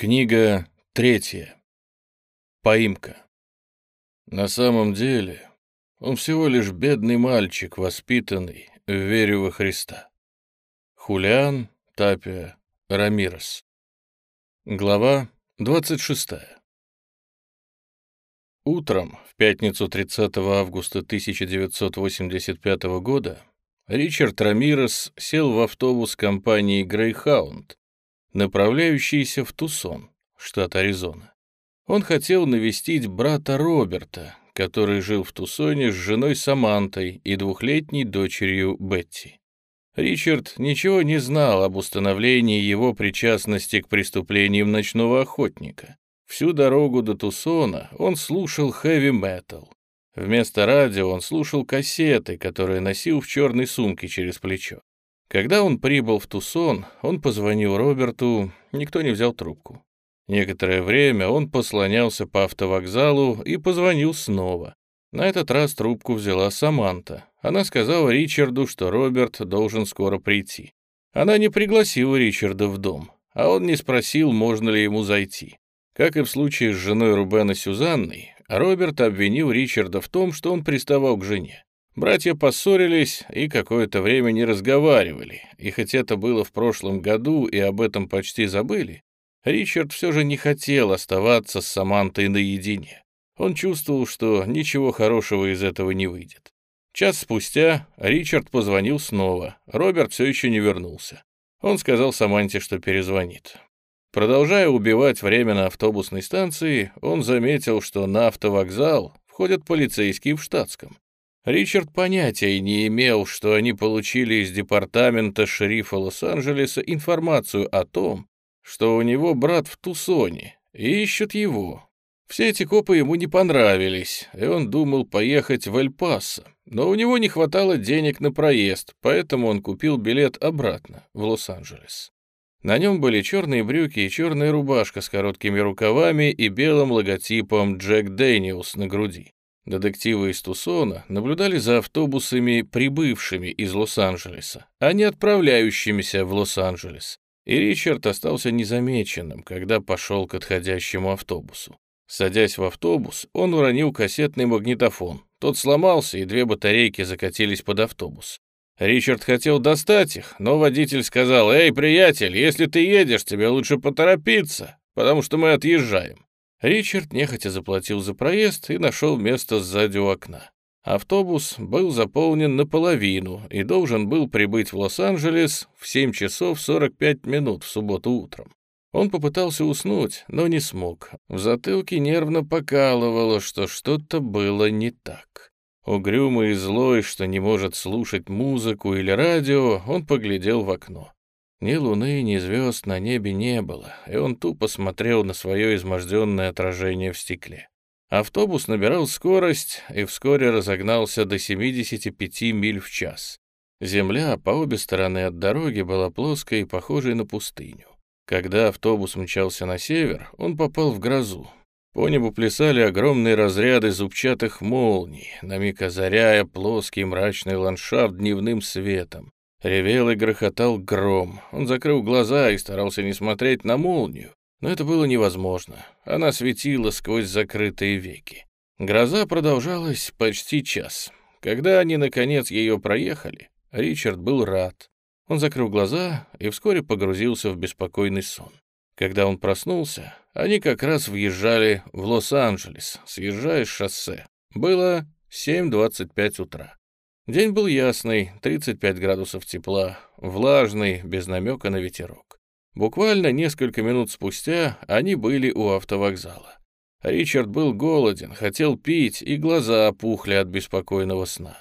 Книга третья. Поимка. На самом деле, он всего лишь бедный мальчик, воспитанный в вере во Христа. Хулиан Тапия Рамирес. Глава 26. Утром, в пятницу 30 августа 1985 года, Ричард Рамирес сел в автобус компании Greyhound, направляющийся в Тусон, штат Аризона. Он хотел навестить брата Роберта, который жил в Тусоне с женой Самантой и двухлетней дочерью Бетти. Ричард ничего не знал об установлении его причастности к преступлениям ночного охотника. Всю дорогу до Тусона он слушал хэви-метал. Вместо радио он слушал кассеты, которые носил в черной сумке через плечо. Когда он прибыл в Тусон, он позвонил Роберту, никто не взял трубку. Некоторое время он послонялся по автовокзалу и позвонил снова. На этот раз трубку взяла Саманта. Она сказала Ричарду, что Роберт должен скоро прийти. Она не пригласила Ричарда в дом, а он не спросил, можно ли ему зайти. Как и в случае с женой Рубена Сюзанной, Роберт обвинил Ричарда в том, что он приставал к жене. Братья поссорились и какое-то время не разговаривали, и хоть это было в прошлом году и об этом почти забыли, Ричард все же не хотел оставаться с Самантой наедине. Он чувствовал, что ничего хорошего из этого не выйдет. Час спустя Ричард позвонил снова. Роберт все еще не вернулся. Он сказал Саманте, что перезвонит. Продолжая убивать время на автобусной станции, он заметил, что на автовокзал входят полицейские в штатском. Ричард понятия не имел, что они получили из департамента шерифа Лос-Анджелеса информацию о том, что у него брат в Тусоне, и ищут его. Все эти копы ему не понравились, и он думал поехать в Эль-Пасо, но у него не хватало денег на проезд, поэтому он купил билет обратно, в Лос-Анджелес. На нем были черные брюки и черная рубашка с короткими рукавами и белым логотипом «Джек Дэниелс» на груди. Детективы из Тусона наблюдали за автобусами, прибывшими из Лос-Анджелеса, а не отправляющимися в Лос-Анджелес. И Ричард остался незамеченным, когда пошел к отходящему автобусу. Садясь в автобус, он уронил кассетный магнитофон. Тот сломался, и две батарейки закатились под автобус. Ричард хотел достать их, но водитель сказал, «Эй, приятель, если ты едешь, тебе лучше поторопиться, потому что мы отъезжаем». Ричард нехотя заплатил за проезд и нашел место сзади у окна. Автобус был заполнен наполовину и должен был прибыть в Лос-Анджелес в 7 часов 45 минут в субботу утром. Он попытался уснуть, но не смог. В затылке нервно покалывало, что что-то было не так. Угрюмый и злой, что не может слушать музыку или радио, он поглядел в окно. Ни луны, ни звезд на небе не было, и он тупо смотрел на свое изможденное отражение в стекле. Автобус набирал скорость и вскоре разогнался до 75 миль в час. Земля по обе стороны от дороги была плоской и похожей на пустыню. Когда автобус мчался на север, он попал в грозу. По небу плясали огромные разряды зубчатых молний, на миг озаряя плоский мрачный ландшафт дневным светом. Ревел и грохотал гром. Он закрыл глаза и старался не смотреть на молнию, но это было невозможно. Она светила сквозь закрытые веки. Гроза продолжалась почти час. Когда они, наконец, ее проехали, Ричард был рад. Он закрыл глаза и вскоре погрузился в беспокойный сон. Когда он проснулся, они как раз въезжали в Лос-Анджелес, съезжая с шоссе. Было 7.25 утра. День был ясный, 35 градусов тепла, влажный, без намека на ветерок. Буквально несколько минут спустя они были у автовокзала. Ричард был голоден, хотел пить, и глаза опухли от беспокойного сна.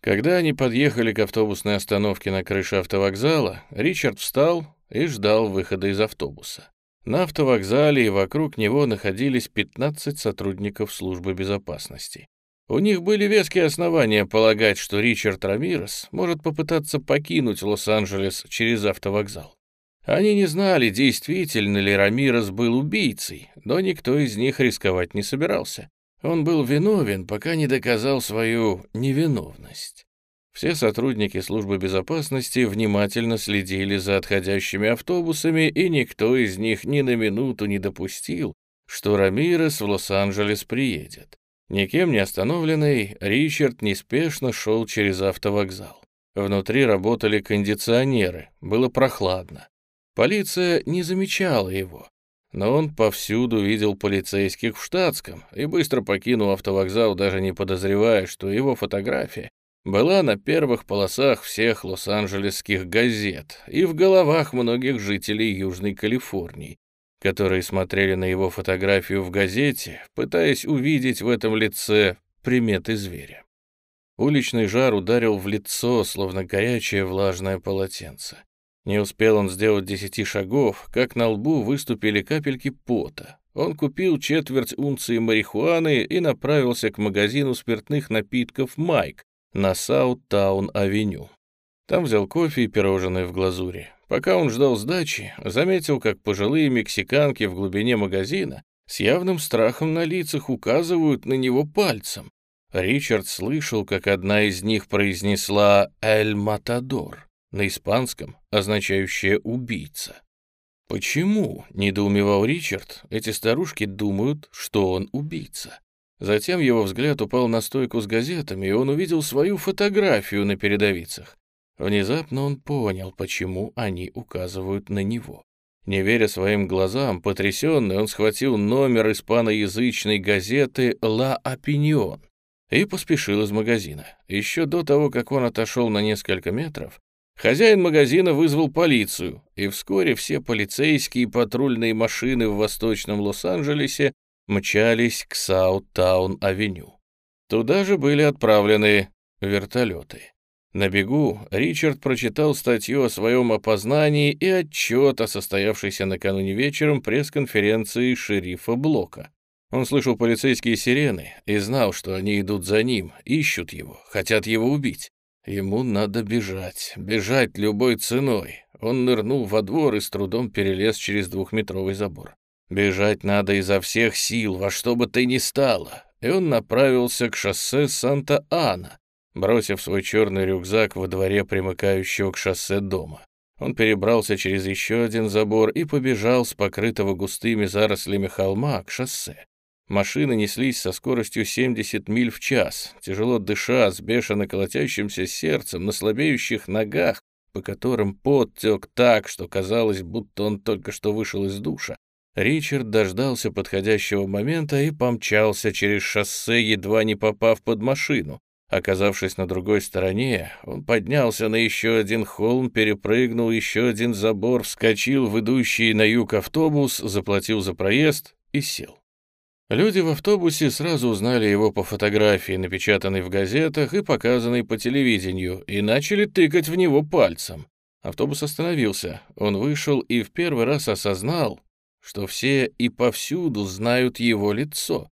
Когда они подъехали к автобусной остановке на крыше автовокзала, Ричард встал и ждал выхода из автобуса. На автовокзале и вокруг него находились 15 сотрудников службы безопасности. У них были веские основания полагать, что Ричард Рамирес может попытаться покинуть Лос-Анджелес через автовокзал. Они не знали, действительно ли Рамирес был убийцей, но никто из них рисковать не собирался. Он был виновен, пока не доказал свою невиновность. Все сотрудники службы безопасности внимательно следили за отходящими автобусами, и никто из них ни на минуту не допустил, что Рамирес в Лос-Анджелес приедет. Никем не остановленный, Ричард неспешно шел через автовокзал. Внутри работали кондиционеры, было прохладно. Полиция не замечала его, но он повсюду видел полицейских в штатском и быстро покинул автовокзал, даже не подозревая, что его фотография была на первых полосах всех лос-анджелесских газет и в головах многих жителей Южной Калифорнии, которые смотрели на его фотографию в газете, пытаясь увидеть в этом лице приметы зверя. Уличный жар ударил в лицо, словно горячее влажное полотенце. Не успел он сделать десяти шагов, как на лбу выступили капельки пота. Он купил четверть унции марихуаны и направился к магазину спиртных напитков «Майк», на Саут-Таун-авеню. Там взял кофе и пирожное в глазури. Пока он ждал сдачи, заметил, как пожилые мексиканки в глубине магазина с явным страхом на лицах указывают на него пальцем. Ричард слышал, как одна из них произнесла «Эль Матадор» на испанском, означающее «убийца». «Почему?» — недоумевал Ричард. «Эти старушки думают, что он убийца». Затем его взгляд упал на стойку с газетами, и он увидел свою фотографию на передовицах. Внезапно он понял, почему они указывают на него. Не веря своим глазам, потрясенный, он схватил номер испаноязычной газеты «Ла Опиньон» и поспешил из магазина. Еще до того, как он отошел на несколько метров, хозяин магазина вызвал полицию, и вскоре все полицейские и патрульные машины в восточном Лос-Анджелесе мчались к Саут-Таун-авеню. Туда же были отправлены вертолеты. На бегу Ричард прочитал статью о своем опознании и отчет о состоявшейся накануне вечером пресс-конференции шерифа Блока. Он слышал полицейские сирены и знал, что они идут за ним, ищут его, хотят его убить. Ему надо бежать, бежать любой ценой. Он нырнул во двор и с трудом перелез через двухметровый забор. Бежать надо изо всех сил, во что бы то ни стало. И он направился к шоссе Санта-Ана, бросив свой черный рюкзак во дворе примыкающего к шоссе дома. Он перебрался через еще один забор и побежал с покрытого густыми зарослями холма к шоссе. Машины неслись со скоростью 70 миль в час, тяжело дыша, с бешено колотящимся сердцем, на слабеющих ногах, по которым пот тек так, что казалось, будто он только что вышел из душа. Ричард дождался подходящего момента и помчался через шоссе, едва не попав под машину. Оказавшись на другой стороне, он поднялся на еще один холм, перепрыгнул еще один забор, вскочил в идущий на юг автобус, заплатил за проезд и сел. Люди в автобусе сразу узнали его по фотографии, напечатанной в газетах и показанной по телевидению, и начали тыкать в него пальцем. Автобус остановился. Он вышел и в первый раз осознал, что все и повсюду знают его лицо.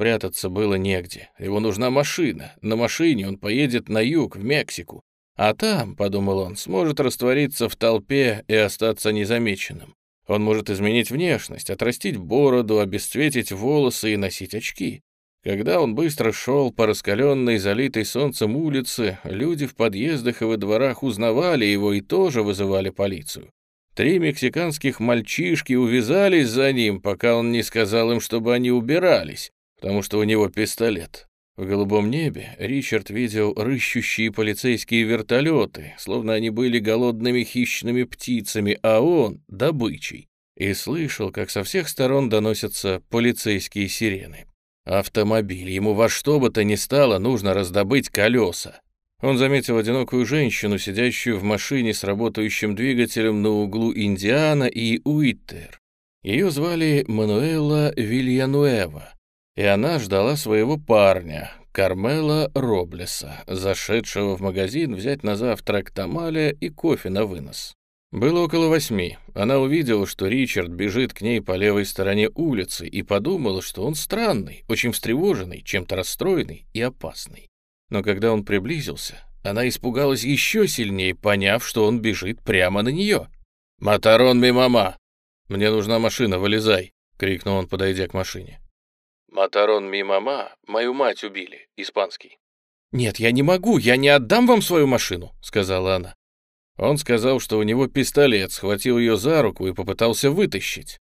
Прятаться было негде. Его нужна машина. На машине он поедет на юг, в Мексику. А там, — подумал он, — сможет раствориться в толпе и остаться незамеченным. Он может изменить внешность, отрастить бороду, обесцветить волосы и носить очки. Когда он быстро шел по раскаленной, залитой солнцем улице, люди в подъездах и во дворах узнавали его и тоже вызывали полицию. Три мексиканских мальчишки увязались за ним, пока он не сказал им, чтобы они убирались, потому что у него пистолет. В голубом небе Ричард видел рыщущие полицейские вертолеты, словно они были голодными хищными птицами, а он — добычей, и слышал, как со всех сторон доносятся полицейские сирены. Автомобиль, ему во что бы то ни стало нужно раздобыть колеса. Он заметил одинокую женщину, сидящую в машине с работающим двигателем на углу Индиана и Уиттер. Ее звали Мануэла Вильянуэва, и она ждала своего парня, Кармела Роблеса, зашедшего в магазин взять на завтрак тамаля и кофе на вынос. Было около восьми. Она увидела, что Ричард бежит к ней по левой стороне улицы и подумала, что он странный, очень встревоженный, чем-то расстроенный и опасный. Но когда он приблизился, она испугалась еще сильнее, поняв, что он бежит прямо на нее. «Матарон мимама! Мне нужна машина, вылезай!» — крикнул он, подойдя к машине. «Матарон мимама, мою мать убили, испанский». «Нет, я не могу, я не отдам вам свою машину», — сказала она. Он сказал, что у него пистолет, схватил ее за руку и попытался вытащить.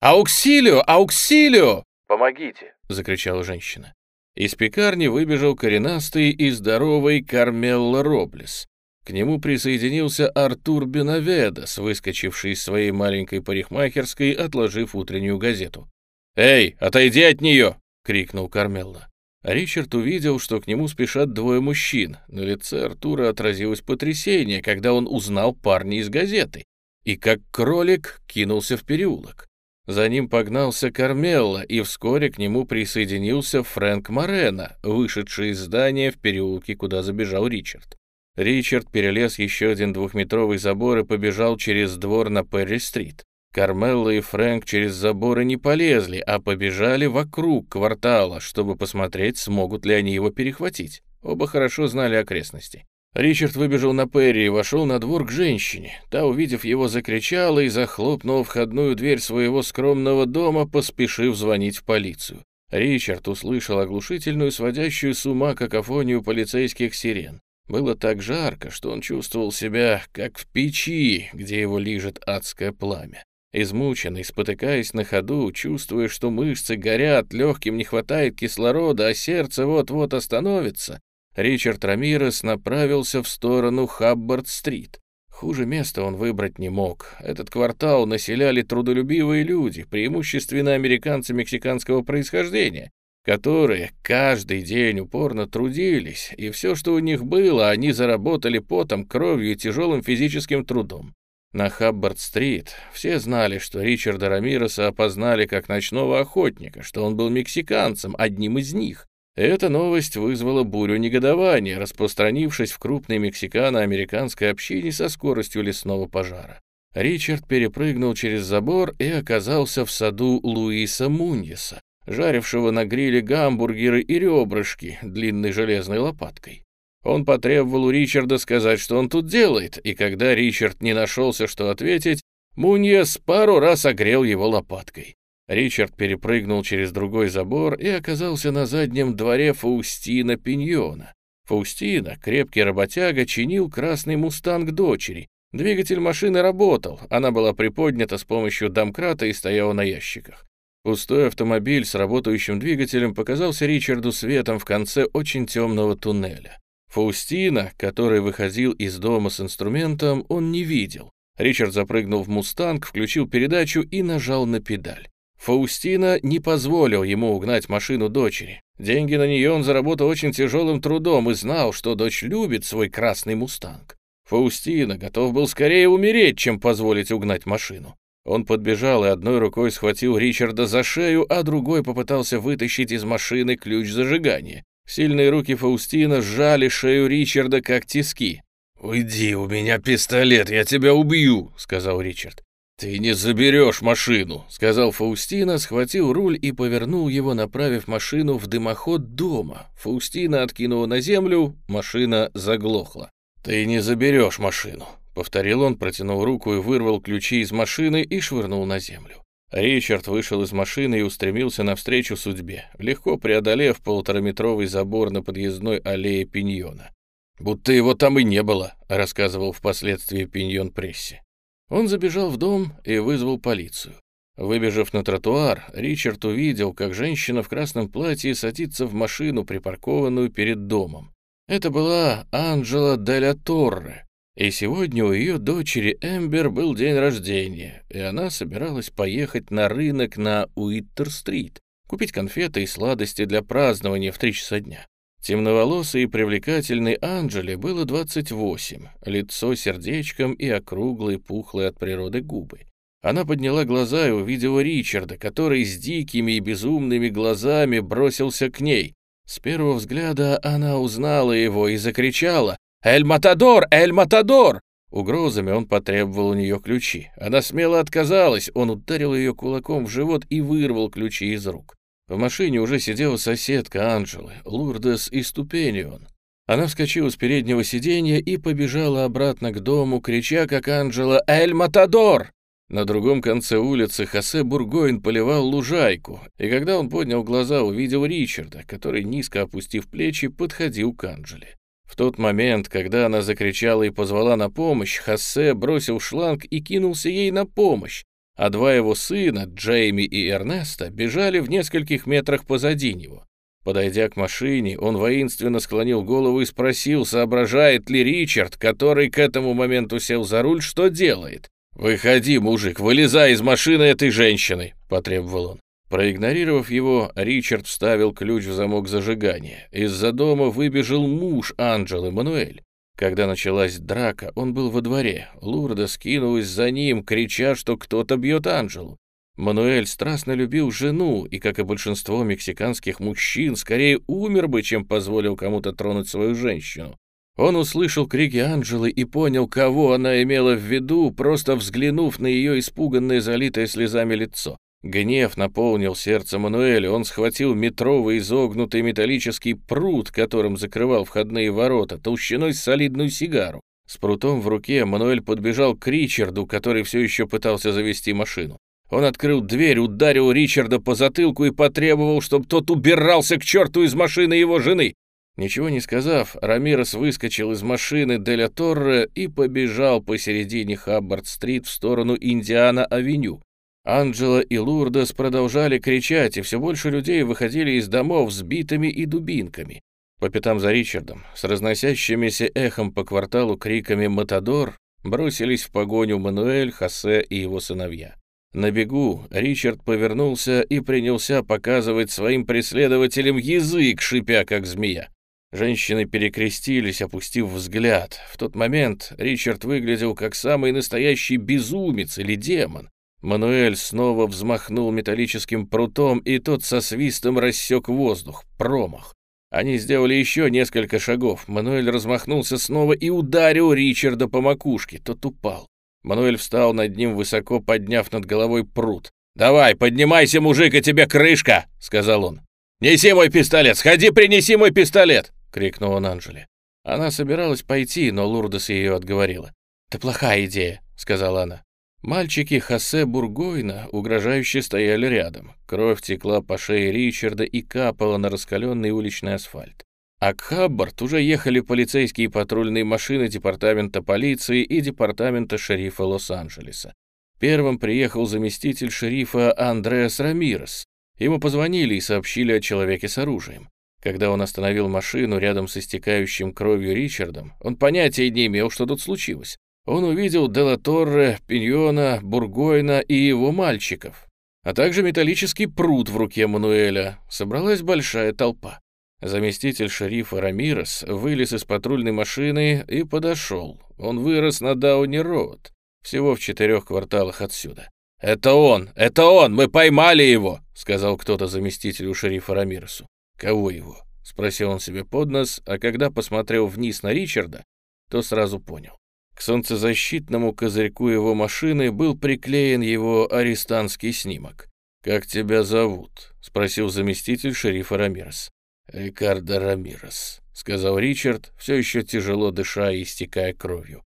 «Ауксилио! Ауксилио!» «Помогите!» — закричала женщина. Из пекарни выбежал коренастый и здоровый Кармелло Роблес. К нему присоединился Артур Бенаведес, выскочивший из своей маленькой парикмахерской, отложив утреннюю газету. «Эй, отойди от нее!» — крикнул Кармелло. Ричард увидел, что к нему спешат двое мужчин. На лице Артура отразилось потрясение, когда он узнал парня из газеты, и как кролик кинулся в переулок. За ним погнался Кармелла, и вскоре к нему присоединился Фрэнк Морено, вышедший из здания в переулке, куда забежал Ричард. Ричард перелез еще один двухметровый забор и побежал через двор на Перри-стрит. Кармелла и Фрэнк через заборы не полезли, а побежали вокруг квартала, чтобы посмотреть, смогут ли они его перехватить. Оба хорошо знали окрестности. Ричард выбежал на Перри и вошел на двор к женщине. Та, увидев его, закричала и захлопнула входную дверь своего скромного дома, поспешив звонить в полицию. Ричард услышал оглушительную, сводящую с ума какофонию полицейских сирен. Было так жарко, что он чувствовал себя, как в печи, где его лижет адское пламя. Измученный, спотыкаясь на ходу, чувствуя, что мышцы горят, легким не хватает кислорода, а сердце вот-вот остановится, Ричард Рамирес направился в сторону Хаббард-стрит. Хуже места он выбрать не мог. Этот квартал населяли трудолюбивые люди, преимущественно американцы мексиканского происхождения, которые каждый день упорно трудились, и все, что у них было, они заработали потом, кровью и тяжелым физическим трудом. На Хаббард-стрит все знали, что Ричарда Рамиреса опознали как ночного охотника, что он был мексиканцем, одним из них, эта новость вызвала бурю негодования, распространившись в крупной мексикано-американской общине со скоростью лесного пожара. Ричард перепрыгнул через забор и оказался в саду Луиса Муньеса, жарившего на гриле гамбургеры и ребрышки длинной железной лопаткой. Он потребовал у Ричарда сказать, что он тут делает, и когда Ричард не нашелся, что ответить, Муньес пару раз огрел его лопаткой. Ричард перепрыгнул через другой забор и оказался на заднем дворе Фаустина Пиньона. Фаустина, крепкий работяга, чинил красный мустанг дочери. Двигатель машины работал, она была приподнята с помощью домкрата и стояла на ящиках. Пустой автомобиль с работающим двигателем показался Ричарду светом в конце очень темного туннеля. Фаустина, который выходил из дома с инструментом, он не видел. Ричард запрыгнул в «Мустанг», включил передачу и нажал на педаль. Фаустина не позволил ему угнать машину дочери. Деньги на нее он заработал очень тяжелым трудом и знал, что дочь любит свой красный мустанг. Фаустина готов был скорее умереть, чем позволить угнать машину. Он подбежал и одной рукой схватил Ричарда за шею, а другой попытался вытащить из машины ключ зажигания. Сильные руки Фаустина сжали шею Ричарда, как тиски. «Уйди, у меня пистолет, я тебя убью», — сказал Ричард. «Ты не заберешь машину», — сказал Фаустина, схватил руль и повернул его, направив машину в дымоход дома. Фаустина откинула на землю, машина заглохла. «Ты не заберешь машину», — повторил он, протянул руку и вырвал ключи из машины и швырнул на землю. Ричард вышел из машины и устремился навстречу судьбе, легко преодолев полутораметровый забор на подъездной аллее Пиньона. «Будто его там и не было», — рассказывал впоследствии Пиньон прессе. Он забежал в дом и вызвал полицию. Выбежав на тротуар, Ричард увидел, как женщина в красном платье садится в машину, припаркованную перед домом. Это была Анджела Деля Торре, и сегодня у ее дочери Эмбер был день рождения, и она собиралась поехать на рынок на Уиттер-стрит, купить конфеты и сладости для празднования в три часа дня. Темноволосой и привлекательной Анжеле было 28, лицо сердечком и округлые, пухлые от природы губы. Она подняла глаза и увидела Ричарда, который с дикими и безумными глазами бросился к ней. С первого взгляда она узнала его и закричала «Эль Матадор! Эль Матадор!» Угрозами он потребовал у нее ключи. Она смело отказалась, он ударил ее кулаком в живот и вырвал ключи из рук. В машине уже сидела соседка Анжелы, Лурдес и Ступенион. Она вскочила с переднего сиденья и побежала обратно к дому, крича, как Анжела, «Эль Матадор!». На другом конце улицы Хосе Бургоин поливал лужайку, и когда он поднял глаза, увидел Ричарда, который, низко опустив плечи, подходил к Анжеле. В тот момент, когда она закричала и позвала на помощь, Хосе бросил шланг и кинулся ей на помощь, а два его сына, Джейми и Эрнеста, бежали в нескольких метрах позади него. Подойдя к машине, он воинственно склонил голову и спросил, соображает ли Ричард, который к этому моменту сел за руль, что делает. «Выходи, мужик, вылезай из машины этой женщины!» — потребовал он. Проигнорировав его, Ричард вставил ключ в замок зажигания. Из-за дома выбежал муж Анджелы, Мануэль. Когда началась драка, он был во дворе. Лурда скинулась за ним, крича, что кто-то бьет Анджелу. Мануэль страстно любил жену и, как и большинство мексиканских мужчин, скорее умер бы, чем позволил кому-то тронуть свою женщину. Он услышал крики Анджелы и понял, кого она имела в виду, просто взглянув на ее испуганное, залитое слезами лицо. Гнев наполнил сердце Мануэля, он схватил метровый изогнутый металлический прут, которым закрывал входные ворота, толщиной с солидную сигару. С прутом в руке Мануэль подбежал к Ричарду, который все еще пытался завести машину. Он открыл дверь, ударил Ричарда по затылку и потребовал, чтобы тот убирался к черту из машины его жены. Ничего не сказав, Рамирес выскочил из машины Деля Торре и побежал посередине Хаббард-стрит в сторону Индиана-авеню. Анджела и Лурдес продолжали кричать, и все больше людей выходили из домов с битами и дубинками. По пятам за Ричардом, с разносящимися эхом по кварталу криками «Матадор», бросились в погоню Мануэль, Хосе и его сыновья. На бегу Ричард повернулся и принялся показывать своим преследователям язык, шипя как змея. Женщины перекрестились, опустив взгляд. В тот момент Ричард выглядел как самый настоящий безумец или демон. Мануэль снова взмахнул металлическим прутом, и тот со свистом рассек воздух. Промах. Они сделали еще несколько шагов. Мануэль размахнулся снова и ударил Ричарда по макушке. Тот упал. Мануэль встал над ним, высоко подняв над головой прут. «Давай, поднимайся, мужик, и тебе крышка!» — сказал он. «Неси мой пистолет! Сходи, принеси мой пистолет!» — крикнул он Анжеле. Она собиралась пойти, но Лурдес ее отговорила. «Это плохая идея», — сказала она. Мальчики Хосе Бургойна угрожающе стояли рядом. Кровь текла по шее Ричарда и капала на раскаленный уличный асфальт. А к Хаббард уже ехали полицейские патрульные машины департамента полиции и департамента шерифа Лос-Анджелеса. Первым приехал заместитель шерифа Андреас Рамирес. Ему позвонили и сообщили о человеке с оружием. Когда он остановил машину рядом с истекающим кровью Ричардом, он понятия не имел, что тут случилось он увидел Делаторре, Пиньона, Бургойна и его мальчиков, а также металлический пруд в руке Мануэля. Собралась большая толпа. Заместитель шерифа Рамирес вылез из патрульной машины и подошел. Он вырос на Дауни-Роуд, всего в четырех кварталах отсюда. «Это он! Это он! Мы поймали его!» — сказал кто-то заместителю шерифа Рамиресу. «Кого его?» — спросил он себе под нос, а когда посмотрел вниз на Ричарда, то сразу понял. К солнцезащитному козырьку его машины был приклеен его арестантский снимок. «Как тебя зовут?» — спросил заместитель шерифа Рамирес. «Рикардо Рамирес», — сказал Ричард, все еще тяжело дыша и истекая кровью.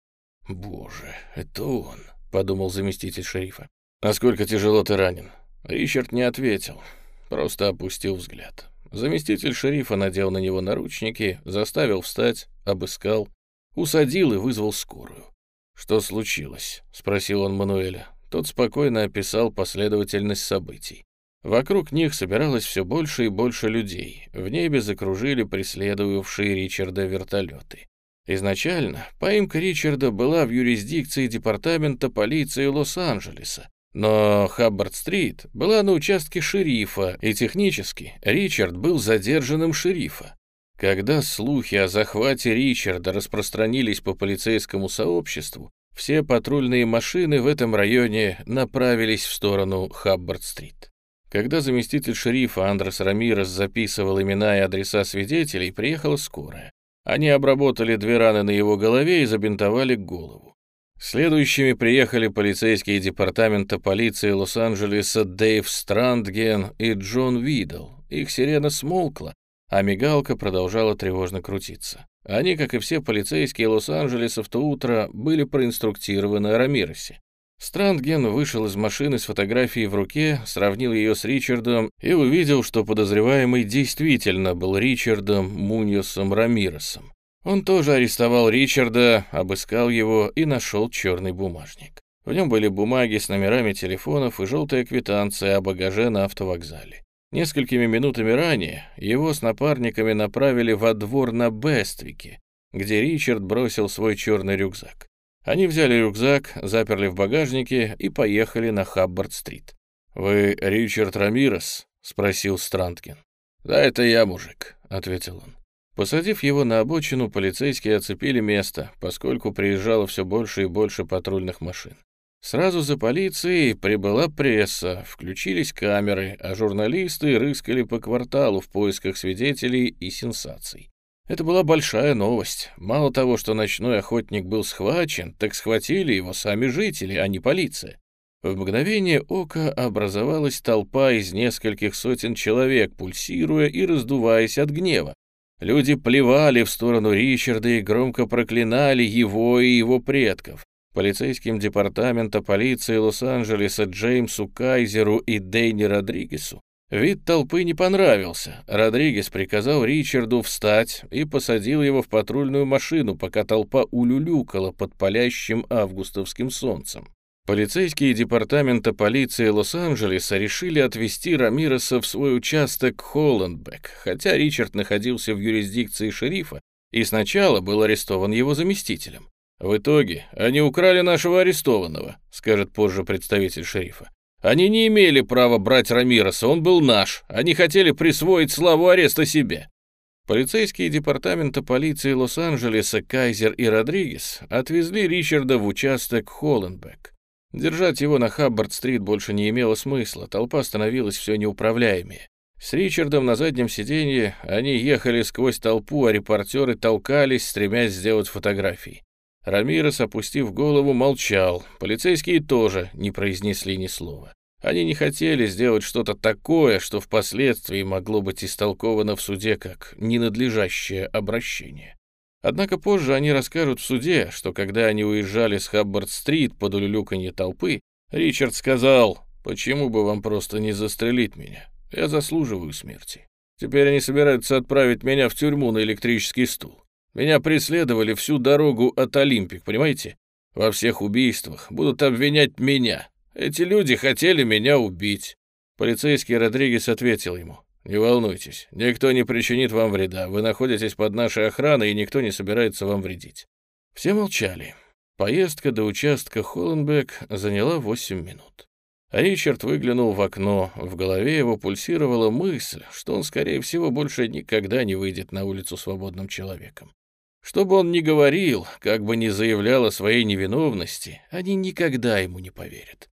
«Боже, это он», — подумал заместитель шерифа. «Насколько тяжело ты ранен?» Ричард не ответил, просто опустил взгляд. Заместитель шерифа надел на него наручники, заставил встать, обыскал, Усадил и вызвал скорую. «Что случилось?» — спросил он Мануэля. Тот спокойно описал последовательность событий. Вокруг них собиралось все больше и больше людей. В небе закружили преследовавшие Ричарда вертолеты. Изначально поимка Ричарда была в юрисдикции департамента полиции Лос-Анджелеса, но Хаббард-стрит была на участке шерифа, и технически Ричард был задержанным шерифа. Когда слухи о захвате Ричарда распространились по полицейскому сообществу, все патрульные машины в этом районе направились в сторону Хаббард-стрит. Когда заместитель шерифа Андрес Рамирес записывал имена и адреса свидетелей, приехала скорая. Они обработали две раны на его голове и забинтовали голову. Следующими приехали полицейские департамента полиции Лос-Анджелеса Дэйв Страндген и Джон Видл. Их сирена смолкла, а мигалка продолжала тревожно крутиться. Они, как и все полицейские Лос-Анджелеса в то утро, были проинструктированы о Рамиросе. Страндген вышел из машины с фотографией в руке, сравнил ее с Ричардом и увидел, что подозреваемый действительно был Ричардом Муньосом Рамиросом. Он тоже арестовал Ричарда, обыскал его и нашел черный бумажник. В нем были бумаги с номерами телефонов и желтая квитанция о багаже на автовокзале. Несколькими минутами ранее его с напарниками направили во двор на Бествике, где Ричард бросил свой черный рюкзак. Они взяли рюкзак, заперли в багажнике и поехали на Хаббард-стрит. «Вы Ричард Рамирес?» — спросил Странткин. «Да, это я, мужик», — ответил он. Посадив его на обочину, полицейские оцепили место, поскольку приезжало все больше и больше патрульных машин. Сразу за полицией прибыла пресса, включились камеры, а журналисты рыскали по кварталу в поисках свидетелей и сенсаций. Это была большая новость. Мало того, что ночной охотник был схвачен, так схватили его сами жители, а не полиция. В мгновение ока образовалась толпа из нескольких сотен человек, пульсируя и раздуваясь от гнева. Люди плевали в сторону Ричарда и громко проклинали его и его предков. Полицейским департамента полиции Лос-Анджелеса Джеймсу Кайзеру и Дейни Родригесу Вид толпы не понравился. Родригес приказал Ричарду встать и посадил его в патрульную машину, пока толпа улюлюкала под палящим августовским солнцем. Полицейские департамента полиции Лос-Анджелеса решили отвезти Рамиреса в свой участок Холландбек, хотя Ричард находился в юрисдикции шерифа и сначала был арестован его заместителем. «В итоге они украли нашего арестованного», — скажет позже представитель шерифа. Они не имели права брать Рамироса, он был наш. Они хотели присвоить славу ареста себе. Полицейские департамента полиции Лос-Анджелеса Кайзер и Родригес отвезли Ричарда в участок Холленбек. Держать его на Хаббард-стрит больше не имело смысла, толпа становилась все неуправляемее. С Ричардом на заднем сиденье они ехали сквозь толпу, а репортеры толкались, стремясь сделать фотографии. Рамирес, опустив голову, молчал. Полицейские тоже не произнесли ни слова. Они не хотели сделать что-то такое, что впоследствии могло быть истолковано в суде как ненадлежащее обращение. Однако позже они расскажут в суде, что когда они уезжали с Хаббард-стрит под улюлюканье толпы, Ричард сказал, «Почему бы вам просто не застрелить меня? Я заслуживаю смерти. Теперь они собираются отправить меня в тюрьму на электрический стул. Меня преследовали всю дорогу от Олимпик, понимаете? Во всех убийствах будут обвинять меня. Эти люди хотели меня убить. Полицейский Родригес ответил ему. «Не волнуйтесь, никто не причинит вам вреда. Вы находитесь под нашей охраной, и никто не собирается вам вредить». Все молчали. Поездка до участка Холленбек заняла 8 минут. Ричард выглянул в окно. В голове его пульсировала мысль, что он, скорее всего, больше никогда не выйдет на улицу свободным человеком. Что бы он ни говорил, как бы ни заявлял о своей невиновности, они никогда ему не поверят.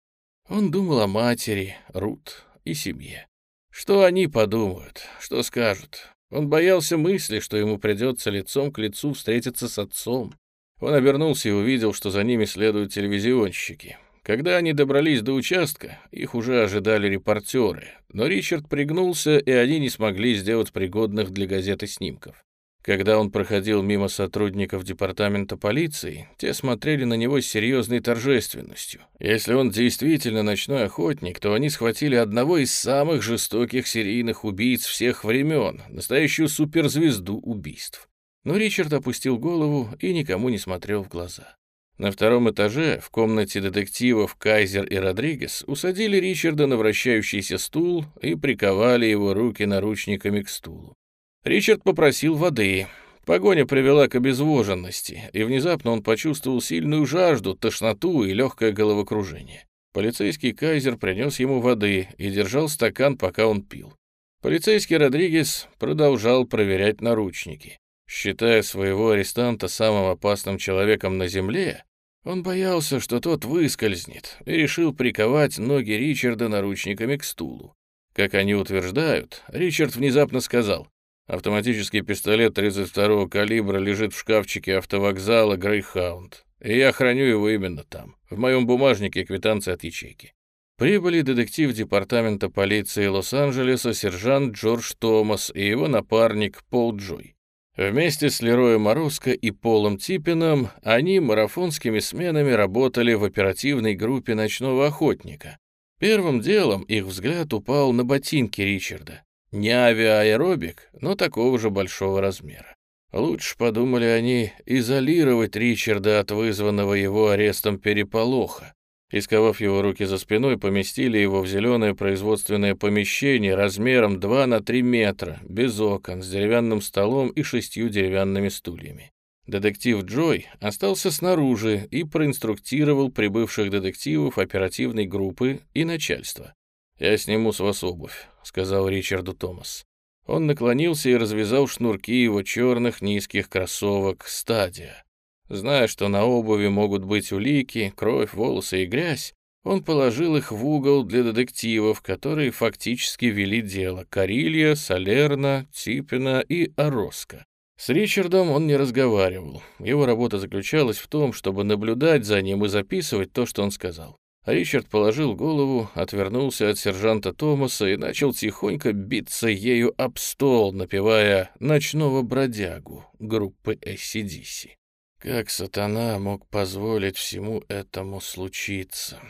Он думал о матери, Рут и семье. Что они подумают, что скажут? Он боялся мысли, что ему придется лицом к лицу встретиться с отцом. Он обернулся и увидел, что за ними следуют телевизионщики. Когда они добрались до участка, их уже ожидали репортеры, но Ричард пригнулся, и они не смогли сделать пригодных для газеты снимков. Когда он проходил мимо сотрудников департамента полиции, те смотрели на него с серьезной торжественностью. Если он действительно ночной охотник, то они схватили одного из самых жестоких серийных убийц всех времен, настоящую суперзвезду убийств. Но Ричард опустил голову и никому не смотрел в глаза. На втором этаже, в комнате детективов Кайзер и Родригес, усадили Ричарда на вращающийся стул и приковали его руки наручниками к стулу. Ричард попросил воды. Погоня привела к обезвоженности, и внезапно он почувствовал сильную жажду, тошноту и легкое головокружение. Полицейский Кайзер принес ему воды и держал стакан, пока он пил. Полицейский Родригес продолжал проверять наручники. Считая своего арестанта самым опасным человеком на земле, он боялся, что тот выскользнет, и решил приковать ноги Ричарда наручниками к стулу. Как они утверждают, Ричард внезапно сказал, Автоматический пистолет 32-го калибра лежит в шкафчике автовокзала «Грейхаунд», и я храню его именно там. В моем бумажнике квитанция от ячейки. Прибыли детектив департамента полиции Лос-Анджелеса сержант Джордж Томас и его напарник Пол Джой. Вместе с Лероем Морозко и Полом Типином они марафонскими сменами работали в оперативной группе «Ночного охотника». Первым делом их взгляд упал на ботинки Ричарда. Не авиаэробик, но такого же большого размера. Лучше, подумали они, изолировать Ричарда от вызванного его арестом переполоха. Исковав его руки за спиной, поместили его в зеленое производственное помещение размером 2 на 3 метра, без окон, с деревянным столом и шестью деревянными стульями. Детектив Джой остался снаружи и проинструктировал прибывших детективов оперативной группы и начальства. «Я сниму с вас обувь», — сказал Ричарду Томас. Он наклонился и развязал шнурки его черных низких кроссовок «Стадия». Зная, что на обуви могут быть улики, кровь, волосы и грязь, он положил их в угол для детективов, которые фактически вели дело Карилья, Салерна, Типина и Ороска. С Ричардом он не разговаривал. Его работа заключалась в том, чтобы наблюдать за ним и записывать то, что он сказал. Ричард положил голову, отвернулся от сержанта Томаса и начал тихонько биться ею об стол, напевая «Ночного бродягу» группы ACDC. Как сатана мог позволить всему этому случиться?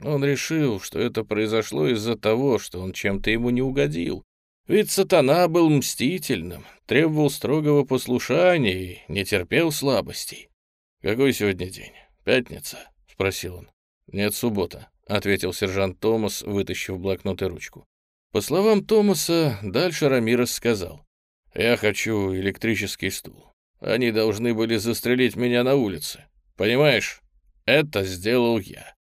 Он решил, что это произошло из-за того, что он чем-то ему не угодил. Ведь сатана был мстительным, требовал строгого послушания и не терпел слабостей. «Какой сегодня день? Пятница?» — спросил он. «Нет, суббота», — ответил сержант Томас, вытащив блокнот и ручку. По словам Томаса, дальше Рамирес сказал. «Я хочу электрический стул. Они должны были застрелить меня на улице. Понимаешь? Это сделал я.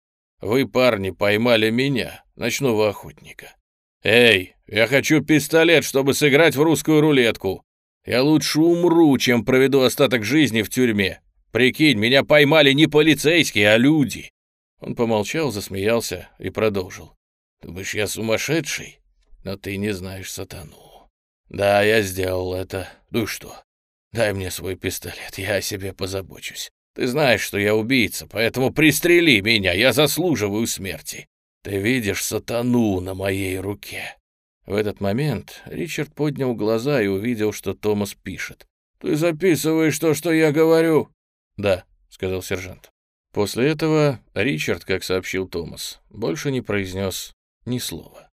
Вы, парни, поймали меня, ночного охотника. Эй, я хочу пистолет, чтобы сыграть в русскую рулетку. Я лучше умру, чем проведу остаток жизни в тюрьме. Прикинь, меня поймали не полицейские, а люди. Он помолчал, засмеялся и продолжил. Думаешь, я сумасшедший? Но ты не знаешь сатану. Да, я сделал это. Ну что, Дай мне свой пистолет, я о себе позабочусь. Ты знаешь, что я убийца, поэтому пристрели меня, я заслуживаю смерти. Ты видишь сатану на моей руке». В этот момент Ричард поднял глаза и увидел, что Томас пишет. «Ты записываешь то, что я говорю?» «Да», — сказал сержант. После этого Ричард, как сообщил Томас, больше не произнес ни слова.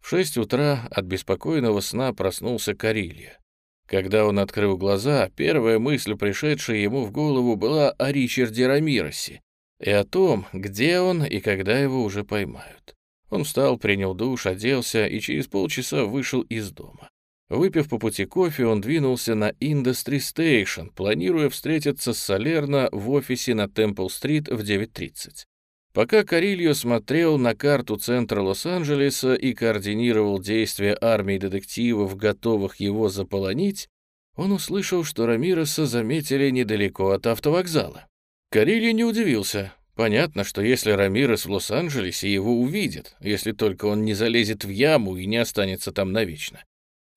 В шесть утра от беспокойного сна проснулся Карилья. Когда он открыл глаза, первая мысль, пришедшая ему в голову, была о Ричарде Рамиросе и о том, где он и когда его уже поймают. Он встал, принял душ, оделся и через полчаса вышел из дома. Выпив по пути кофе, он двинулся на Industry Station, планируя встретиться с Салерно в офисе на Темпл-стрит в 9.30. Пока Карильо смотрел на карту центра Лос-Анджелеса и координировал действия армии детективов, готовых его заполонить, он услышал, что Рамироса заметили недалеко от автовокзала. Карильо не удивился. Понятно, что если Рамирес в Лос-Анджелесе, его увидят, если только он не залезет в яму и не останется там навечно.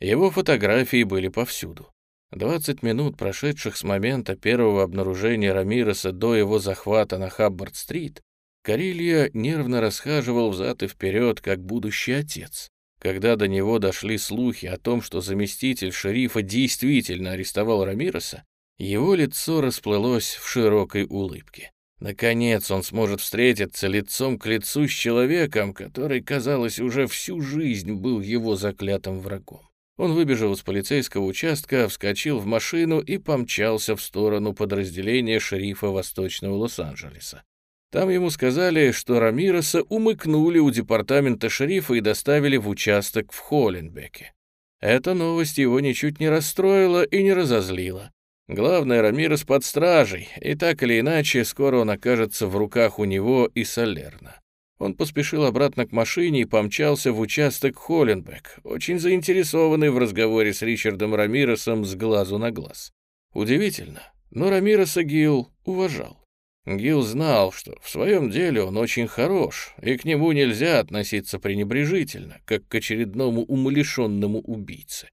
Его фотографии были повсюду. 20 минут, прошедших с момента первого обнаружения Рамиреса до его захвата на Хаббард-стрит, Карелья нервно расхаживал взад и вперед, как будущий отец. Когда до него дошли слухи о том, что заместитель шерифа действительно арестовал Рамироса, его лицо расплылось в широкой улыбке. Наконец он сможет встретиться лицом к лицу с человеком, который, казалось, уже всю жизнь был его заклятым врагом. Он выбежал из полицейского участка, вскочил в машину и помчался в сторону подразделения шерифа Восточного Лос-Анджелеса. Там ему сказали, что Рамироса умыкнули у департамента шерифа и доставили в участок в Холленбеке. Эта новость его ничуть не расстроила и не разозлила. Главное, Рамирос под стражей, и так или иначе скоро он окажется в руках у него и Салерна. Он поспешил обратно к машине и помчался в участок Холленбек, очень заинтересованный в разговоре с Ричардом Рамиросом с глазу на глаз. Удивительно, но Рамироса Гилл уважал. Гил знал, что в своем деле он очень хорош, и к нему нельзя относиться пренебрежительно, как к очередному умалишенному убийце.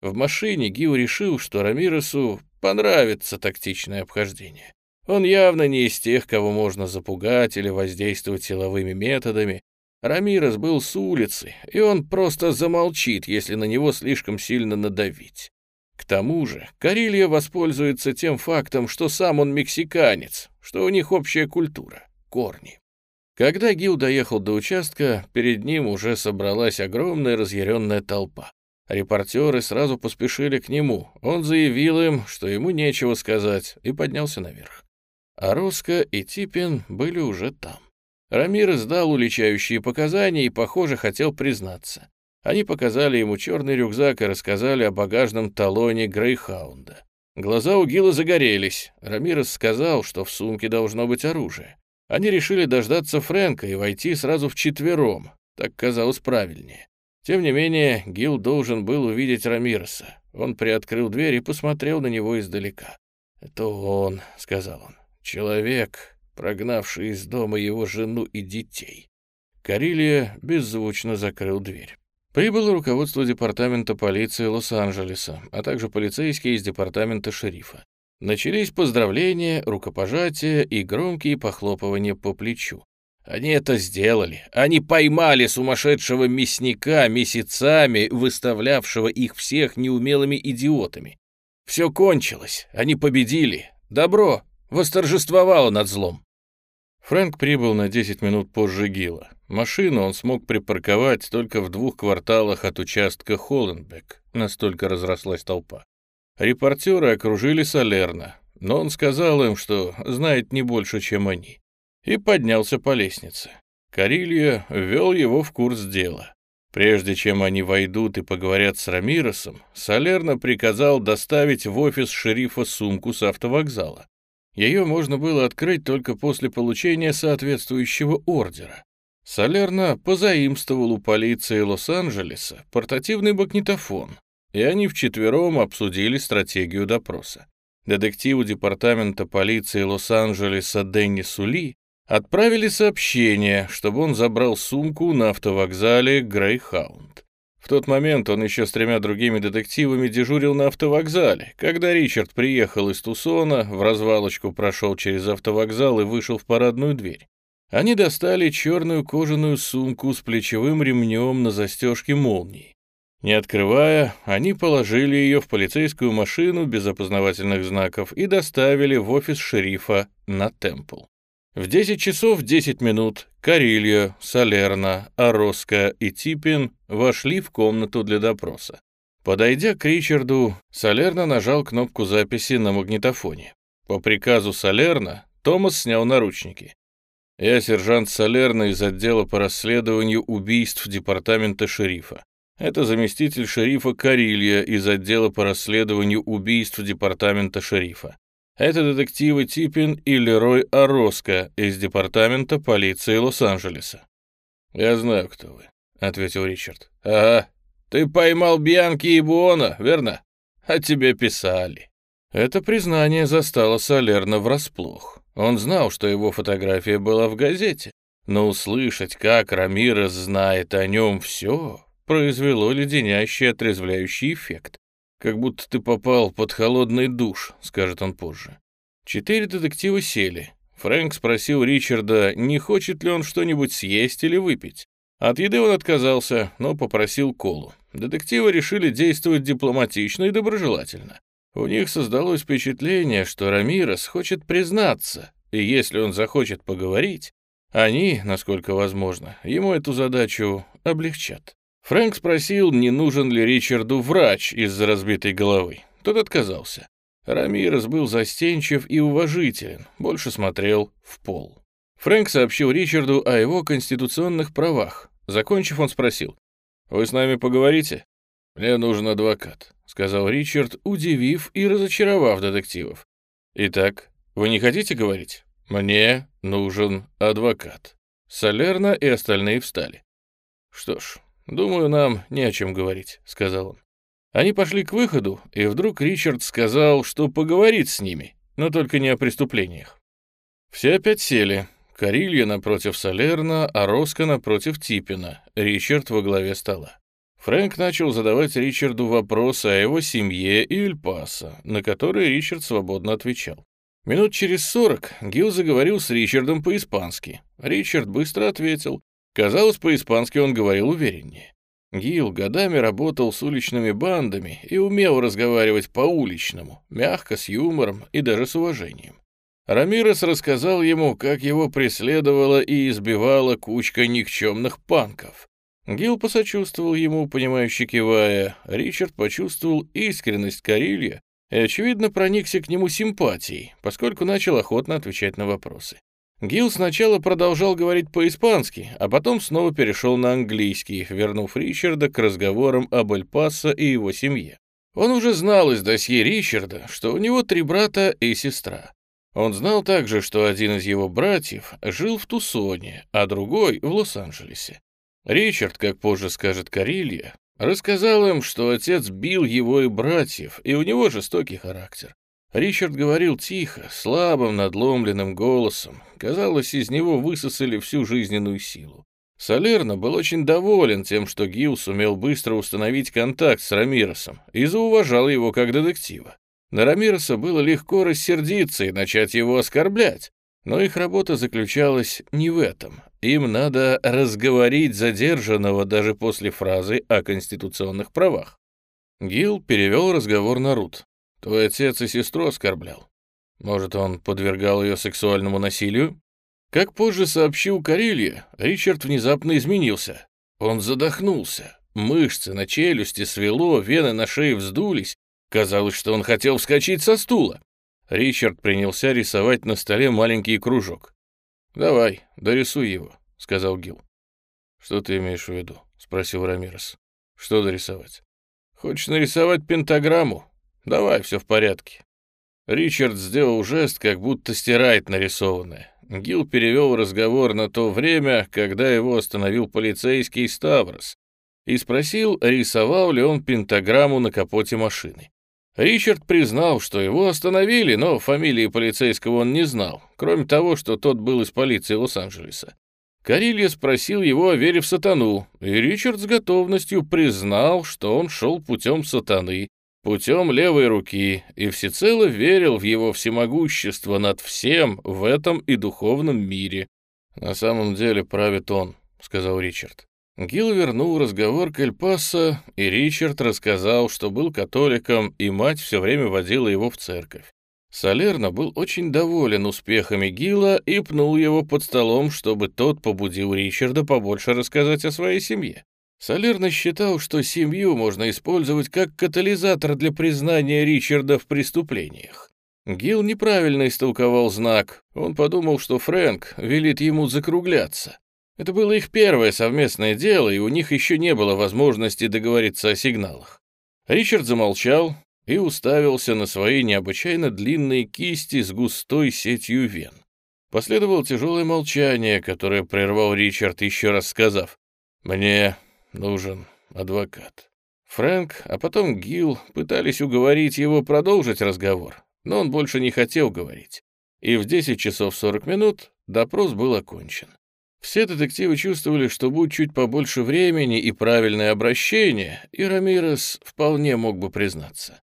В машине Гил решил, что Рамиресу понравится тактичное обхождение. Он явно не из тех, кого можно запугать или воздействовать силовыми методами. Рамирес был с улицы, и он просто замолчит, если на него слишком сильно надавить. К тому же, Карилья воспользуется тем фактом, что сам он мексиканец, что у них общая культура, корни. Когда Гил доехал до участка, перед ним уже собралась огромная разъяренная толпа. Репортеры сразу поспешили к нему. Он заявил им, что ему нечего сказать, и поднялся наверх. А Роско и Типин были уже там. Рамирес дал уличающие показания и, похоже, хотел признаться. Они показали ему черный рюкзак и рассказали о багажном талоне Грейхаунда. Глаза у Гила загорелись. Рамирес сказал, что в сумке должно быть оружие. Они решили дождаться Фрэнка и войти сразу вчетвером. Так казалось правильнее. Тем не менее, Гил должен был увидеть Рамиреса. Он приоткрыл дверь и посмотрел на него издалека. «Это он», — сказал он, — «человек, прогнавший из дома его жену и детей. Карилия беззвучно закрыл дверь. Прибыло руководство департамента полиции Лос-Анджелеса, а также полицейские из департамента шерифа. Начались поздравления, рукопожатия и громкие похлопывания по плечу. Они это сделали. Они поймали сумасшедшего мясника месяцами, выставлявшего их всех неумелыми идиотами. Все кончилось. Они победили. Добро восторжествовало над злом. Фрэнк прибыл на 10 минут позже Гила. Машину он смог припарковать только в двух кварталах от участка Холленбек, настолько разрослась толпа. Репортеры окружили Салерна, но он сказал им, что знает не больше, чем они, и поднялся по лестнице. Карилья ввел его в курс дела. Прежде чем они войдут и поговорят с Рамиросом, Салерна приказал доставить в офис шерифа сумку с автовокзала. Ее можно было открыть только после получения соответствующего ордера. Солерно позаимствовал у полиции Лос-Анджелеса портативный магнитофон, и они вчетвером обсудили стратегию допроса. Детективу департамента полиции Лос-Анджелеса Дэнни Сули отправили сообщение, чтобы он забрал сумку на автовокзале Грейхаунд. Тот момент он еще с тремя другими детективами дежурил на автовокзале. Когда Ричард приехал из Тусона, в развалочку прошел через автовокзал и вышел в парадную дверь. Они достали черную кожаную сумку с плечевым ремнем на застежке молнии. Не открывая, они положили ее в полицейскую машину без опознавательных знаков и доставили в офис шерифа на Темпл. В 10 часов 10 минут Карильо, Салерна, Ороска и Типин вошли в комнату для допроса. Подойдя к Ричарду, Салерна нажал кнопку записи на магнитофоне. По приказу Салерна Томас снял наручники. «Я сержант Салерна из отдела по расследованию убийств департамента шерифа. Это заместитель шерифа Карилья из отдела по расследованию убийств департамента шерифа. Это детективы Типин и Лерой Ороско из департамента полиции Лос-Анджелеса. «Я знаю, кто вы», — ответил Ричард. «Ага, ты поймал Бьянки и Буона, верно? А тебе писали». Это признание застало Солерна врасплох. Он знал, что его фотография была в газете, но услышать, как Рамирес знает о нем все, произвело леденящий отрезвляющий эффект. «Как будто ты попал под холодный душ», — скажет он позже. Четыре детектива сели. Фрэнк спросил Ричарда, не хочет ли он что-нибудь съесть или выпить. От еды он отказался, но попросил колу. Детективы решили действовать дипломатично и доброжелательно. У них создалось впечатление, что Рамирес хочет признаться, и если он захочет поговорить, они, насколько возможно, ему эту задачу облегчат. Фрэнк спросил, не нужен ли Ричарду врач из-за разбитой головы. Тот отказался. Рамирес был застенчив и уважителен, больше смотрел в пол. Фрэнк сообщил Ричарду о его конституционных правах. Закончив, он спросил, «Вы с нами поговорите?» «Мне нужен адвокат», — сказал Ричард, удивив и разочаровав детективов. «Итак, вы не хотите говорить?» «Мне нужен адвокат». Солерна и остальные встали. «Что ж, «Думаю, нам не о чем говорить», — сказал он. Они пошли к выходу, и вдруг Ричард сказал, что поговорит с ними, но только не о преступлениях. Все опять сели. Карилья напротив Салерна, а Роско напротив Типина, Ричард во главе стола. Фрэнк начал задавать Ричарду вопросы о его семье и Эльпаса, на которые Ричард свободно отвечал. Минут через сорок Гил заговорил с Ричардом по-испански. Ричард быстро ответил, Казалось, по-испански он говорил увереннее. Гил годами работал с уличными бандами и умел разговаривать по-уличному, мягко, с юмором и даже с уважением. Рамирес рассказал ему, как его преследовала и избивала кучка никчемных панков. Гил посочувствовал ему, понимающе кивая. Ричард почувствовал искренность Карилья и, очевидно, проникся к нему симпатией, поскольку начал охотно отвечать на вопросы. Гил сначала продолжал говорить по-испански, а потом снова перешел на английский, вернув Ричарда к разговорам об эль и его семье. Он уже знал из досье Ричарда, что у него три брата и сестра. Он знал также, что один из его братьев жил в Тусоне, а другой — в Лос-Анджелесе. Ричард, как позже скажет Карилья, рассказал им, что отец бил его и братьев, и у него жестокий характер. Ричард говорил тихо, слабым, надломленным голосом. Казалось, из него высосали всю жизненную силу. Салерно был очень доволен тем, что Гил сумел быстро установить контакт с Рамиросом и зауважал его как детектива. На Рамироса было легко рассердиться и начать его оскорблять, но их работа заключалась не в этом. Им надо разговорить задержанного даже после фразы о конституционных правах. Гил перевел разговор на Рут. Твой отец и сестру оскорблял. Может, он подвергал ее сексуальному насилию? Как позже сообщил Карелья, Ричард внезапно изменился. Он задохнулся. Мышцы на челюсти свело, вены на шее вздулись. Казалось, что он хотел вскочить со стула. Ричард принялся рисовать на столе маленький кружок. «Давай, дорисуй его», — сказал Гил. «Что ты имеешь в виду?» — спросил Рамирес. «Что дорисовать?» «Хочешь нарисовать пентаграмму? Давай, все в порядке». Ричард сделал жест, как будто стирает нарисованное. Гил перевел разговор на то время, когда его остановил полицейский Ставрос, и спросил, рисовал ли он пентаграмму на капоте машины. Ричард признал, что его остановили, но фамилии полицейского он не знал, кроме того, что тот был из полиции Лос-Анджелеса. Карилья спросил его о вере в сатану, и Ричард с готовностью признал, что он шел путем сатаны, путем левой руки и всецело верил в его всемогущество над всем в этом и духовном мире. «На самом деле правит он», — сказал Ричард. Гил вернул разговор к Эль-Пасо, и Ричард рассказал, что был католиком, и мать все время водила его в церковь. Салерно был очень доволен успехами Гила и пнул его под столом, чтобы тот побудил Ричарда побольше рассказать о своей семье. Солерно считал, что семью можно использовать как катализатор для признания Ричарда в преступлениях. Гил неправильно истолковал знак. Он подумал, что Фрэнк велит ему закругляться. Это было их первое совместное дело, и у них еще не было возможности договориться о сигналах. Ричард замолчал и уставился на свои необычайно длинные кисти с густой сетью вен. Последовало тяжелое молчание, которое прервал Ричард, еще раз сказав, «Мне нужен адвокат. Фрэнк, а потом Гил пытались уговорить его продолжить разговор, но он больше не хотел говорить. И в 10 часов 40 минут допрос был окончен. Все детективы чувствовали, что будет чуть побольше времени и правильное обращение, и Рамирес вполне мог бы признаться.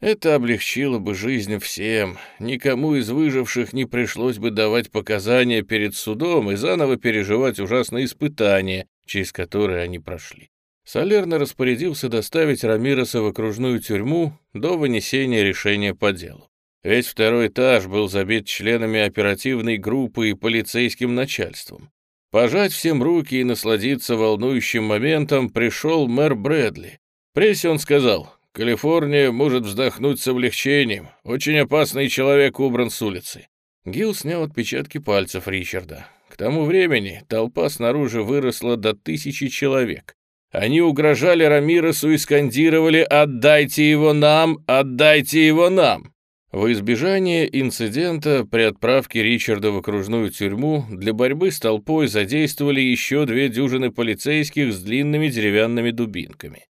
Это облегчило бы жизнь всем, никому из выживших не пришлось бы давать показания перед судом и заново переживать ужасные испытания, через которые они прошли. Солерно распорядился доставить Рамироса в окружную тюрьму до вынесения решения по делу. Весь второй этаж был забит членами оперативной группы и полицейским начальством. Пожать всем руки и насладиться волнующим моментом пришел мэр Брэдли. Прессе он сказал, «Калифорния может вздохнуть с облегчением. Очень опасный человек убран с улицы». Гилл снял отпечатки пальцев Ричарда. Тому времени толпа снаружи выросла до тысячи человек. Они угрожали Рамиресу и скандировали «Отдайте его нам! Отдайте его нам!». Во избежание инцидента при отправке Ричарда в окружную тюрьму для борьбы с толпой задействовали еще две дюжины полицейских с длинными деревянными дубинками.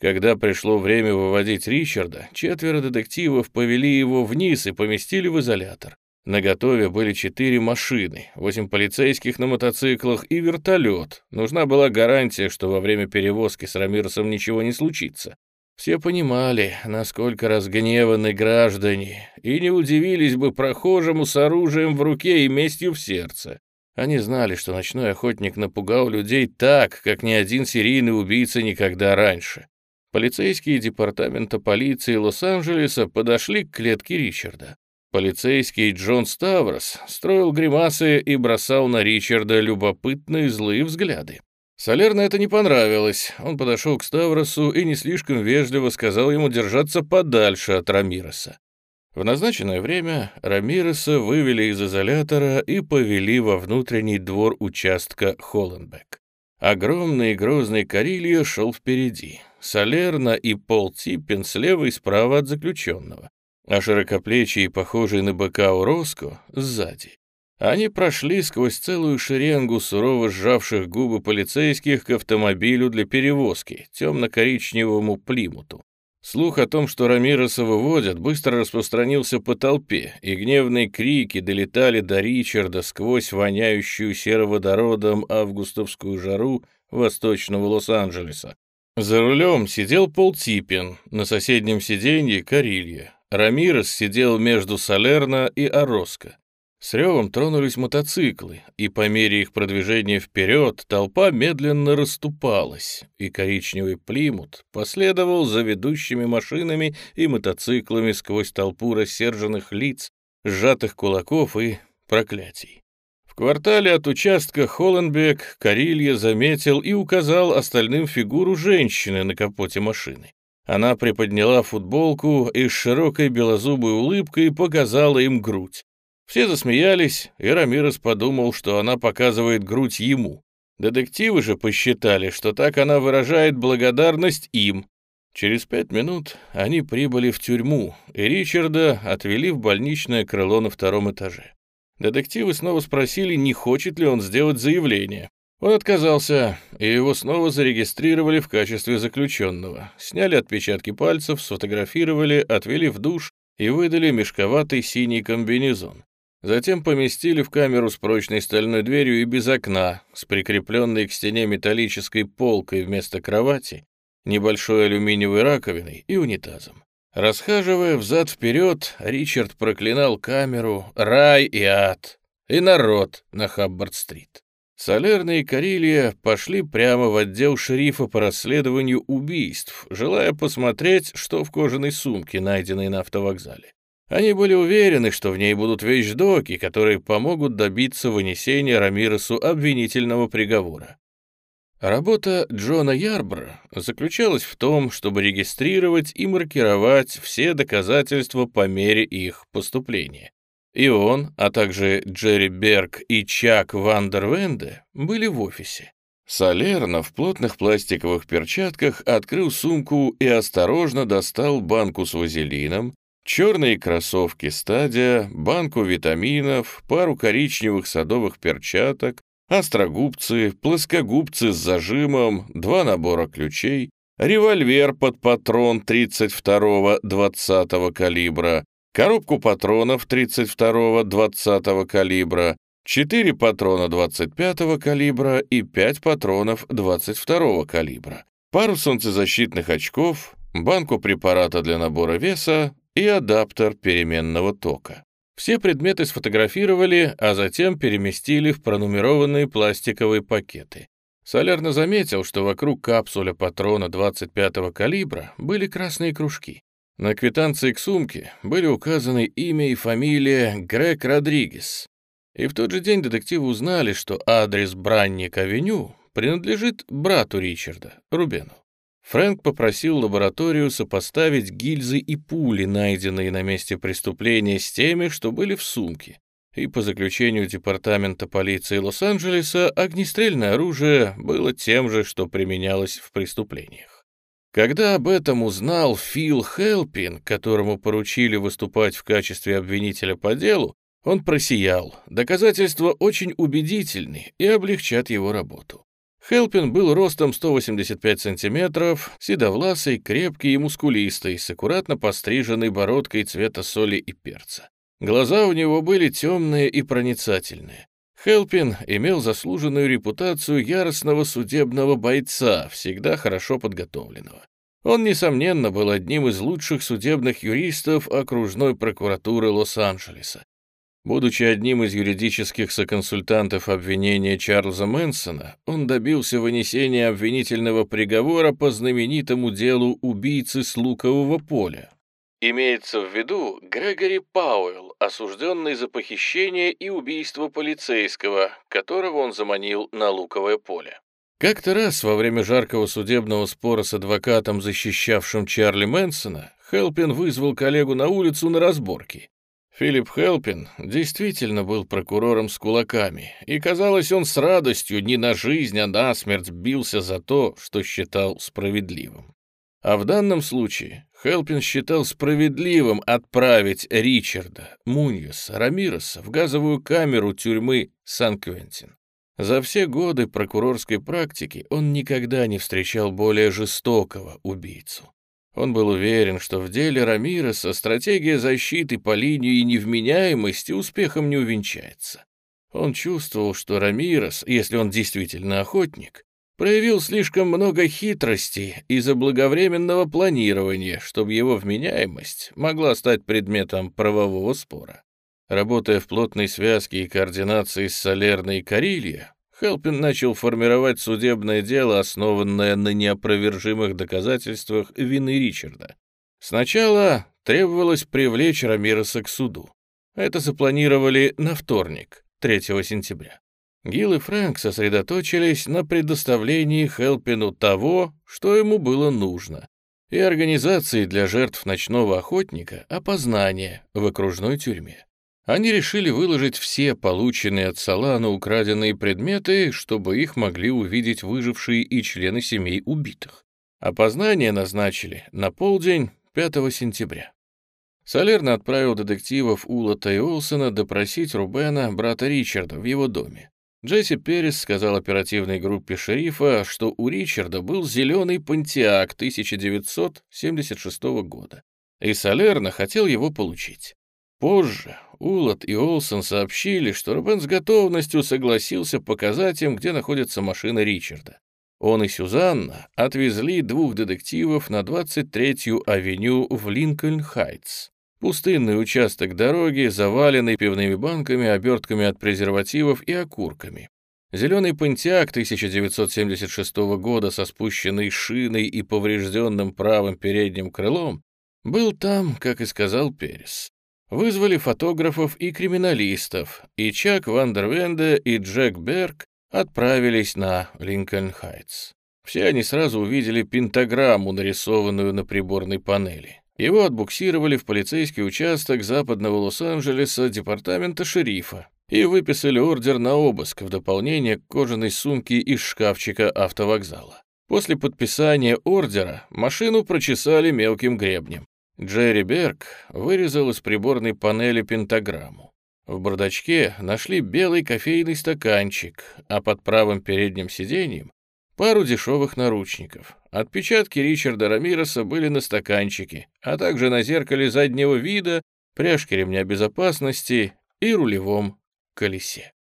Когда пришло время выводить Ричарда, четверо детективов повели его вниз и поместили в изолятор. На готове были четыре машины, восемь полицейских на мотоциклах и вертолет. Нужна была гарантия, что во время перевозки с Рамиросом ничего не случится. Все понимали, насколько разгневаны граждане, и не удивились бы прохожему с оружием в руке и местью в сердце. Они знали, что ночной охотник напугал людей так, как ни один серийный убийца никогда раньше. Полицейские департамента полиции Лос-Анджелеса подошли к клетке Ричарда. Полицейский Джон Ставрос строил гримасы и бросал на Ричарда любопытные злые взгляды. Солерно это не понравилось. Он подошел к Ставросу и не слишком вежливо сказал ему держаться подальше от Рамироса. В назначенное время Рамиреса вывели из изолятора и повели во внутренний двор участка Холленбек. Огромный грозный Карильо шел впереди, Солерна и Пол Типпин слева и справа от заключенного, а широкоплечий и похожий на быка Уроско сзади. Они прошли сквозь целую шеренгу сурово сжавших губы полицейских к автомобилю для перевозки, темно-коричневому плимуту. Слух о том, что Рамиреса выводят, быстро распространился по толпе, и гневные крики долетали до Ричарда сквозь воняющую сероводородом августовскую жару восточного Лос-Анджелеса. За рулем сидел Пол Типпин, на соседнем сиденье — Карилья. Рамирес сидел между Салерно и Ороско. С ревом тронулись мотоциклы, и по мере их продвижения вперед толпа медленно расступалась, и коричневый плимут последовал за ведущими машинами и мотоциклами сквозь толпу рассерженных лиц, сжатых кулаков и проклятий. В квартале от участка Холленбек Карилья заметил и указал остальным фигуру женщины на капоте машины. Она приподняла футболку и с широкой белозубой улыбкой показала им грудь. Все засмеялись, и Рамирес подумал, что она показывает грудь ему. Детективы же посчитали, что так она выражает благодарность им. Через пять минут они прибыли в тюрьму, и Ричарда отвели в больничное крыло на втором этаже. Детективы снова спросили, не хочет ли он сделать заявление. Он отказался, и его снова зарегистрировали в качестве заключенного. Сняли отпечатки пальцев, сфотографировали, отвели в душ и выдали мешковатый синий комбинезон. Затем поместили в камеру с прочной стальной дверью и без окна, с прикрепленной к стене металлической полкой вместо кровати, небольшой алюминиевой раковиной и унитазом. Расхаживая взад-вперед, Ричард проклинал камеру, рай и ад, и народ на Хаббард-стрит. Солерна и Карилья пошли прямо в отдел шерифа по расследованию убийств, желая посмотреть, что в кожаной сумке, найденной на автовокзале. Они были уверены, что в ней будут вещдоки, которые помогут добиться вынесения Рамиресу обвинительного приговора. Работа Джона Ярбора заключалась в том, чтобы регистрировать и маркировать все доказательства по мере их поступления. И он, а также Джерри Берг и Чак Вандервенде были в офисе. Солерно в плотных пластиковых перчатках открыл сумку и осторожно достал банку с вазелином, черные кроссовки «Стадия», банку витаминов, пару коричневых садовых перчаток, острогубцы, плоскогубцы с зажимом, два набора ключей, револьвер под патрон 32-20 калибра, коробку патронов 32-20 калибра, 4 патрона 25 калибра и 5 патронов 22 калибра, пару солнцезащитных очков, банку препарата для набора веса, и адаптер переменного тока. Все предметы сфотографировали, а затем переместили в пронумерованные пластиковые пакеты. Солярно заметил, что вокруг капсуля патрона 25-го калибра были красные кружки. На квитанции к сумке были указаны имя и фамилия Грег Родригес. И в тот же день детективы узнали, что адрес Бранник-авеню принадлежит брату Ричарда, Рубену. Фрэнк попросил лабораторию сопоставить гильзы и пули, найденные на месте преступления, с теми, что были в сумке. И по заключению Департамента полиции Лос-Анджелеса, огнестрельное оружие было тем же, что применялось в преступлениях. Когда об этом узнал Фил Хелпин, которому поручили выступать в качестве обвинителя по делу, он просиял. Доказательства очень убедительны и облегчат его работу. Хелпин был ростом 185 сантиметров, седовласый, крепкий и мускулистый, с аккуратно постриженной бородкой цвета соли и перца. Глаза у него были темные и проницательные. Хелпин имел заслуженную репутацию яростного судебного бойца, всегда хорошо подготовленного. Он, несомненно, был одним из лучших судебных юристов окружной прокуратуры Лос-Анджелеса. Будучи одним из юридических соконсультантов обвинения Чарльза Мэнсона, он добился вынесения обвинительного приговора по знаменитому делу убийцы с лукового поля. Имеется в виду Грегори Пауэлл, осужденный за похищение и убийство полицейского, которого он заманил на луковое поле. Как-то раз во время жаркого судебного спора с адвокатом, защищавшим Чарли Мэнсона, Хелпин вызвал коллегу на улицу на разборки. Филипп Хелпин действительно был прокурором с кулаками, и, казалось, он с радостью не на жизнь, а на смерть бился за то, что считал справедливым. А в данном случае Хелпин считал справедливым отправить Ричарда, Муньеса, Рамироса в газовую камеру тюрьмы Сан-Квентин. За все годы прокурорской практики он никогда не встречал более жестокого убийцу. Он был уверен, что в деле Рамиреса стратегия защиты по линии невменяемости успехом не увенчается. Он чувствовал, что Рамирес, если он действительно охотник, проявил слишком много хитрости и заблаговременного планирования, чтобы его вменяемость могла стать предметом правового спора. Работая в плотной связке и координации с Солерной и Карилья, Хелпин начал формировать судебное дело, основанное на неопровержимых доказательствах вины Ричарда. Сначала требовалось привлечь Рамироса к суду. Это запланировали на вторник, 3 сентября. Гилл и Фрэнк сосредоточились на предоставлении Хелпину того, что ему было нужно, и организации для жертв ночного охотника опознания в окружной тюрьме. Они решили выложить все полученные от Салана украденные предметы, чтобы их могли увидеть выжившие и члены семей убитых. Опознание назначили на полдень 5 сентября. Солерно отправил детективов Улота и Олсона допросить Рубена, брата Ричарда, в его доме. Джесси Перес сказал оперативной группе шерифа, что у Ричарда был зеленый Пантиак 1976 года, и Солерно хотел его получить. Позже Улот и Олсон сообщили, что Рубен с готовностью согласился показать им, где находится машина Ричарда. Он и Сюзанна отвезли двух детективов на 23-ю авеню в Линкольн-Хайтс. Пустынный участок дороги, заваленный пивными банками, обертками от презервативов и окурками. Зеленый пантеак 1976 года со спущенной шиной и поврежденным правым передним крылом был там, как и сказал Перес. Вызвали фотографов и криминалистов, и Чак Вандервенде и Джек Берг отправились на Линкольн-Хайтс. Все они сразу увидели пентаграмму, нарисованную на приборной панели. Его отбуксировали в полицейский участок западного Лос-Анджелеса департамента шерифа и выписали ордер на обыск в дополнение к кожаной сумке из шкафчика автовокзала. После подписания ордера машину прочесали мелким гребнем. Джерри Берг вырезал из приборной панели пентаграмму. В бардачке нашли белый кофейный стаканчик, а под правым передним сиденьем пару дешевых наручников. Отпечатки Ричарда Рамироса были на стаканчике, а также на зеркале заднего вида, пряжке ремня безопасности и рулевом колесе.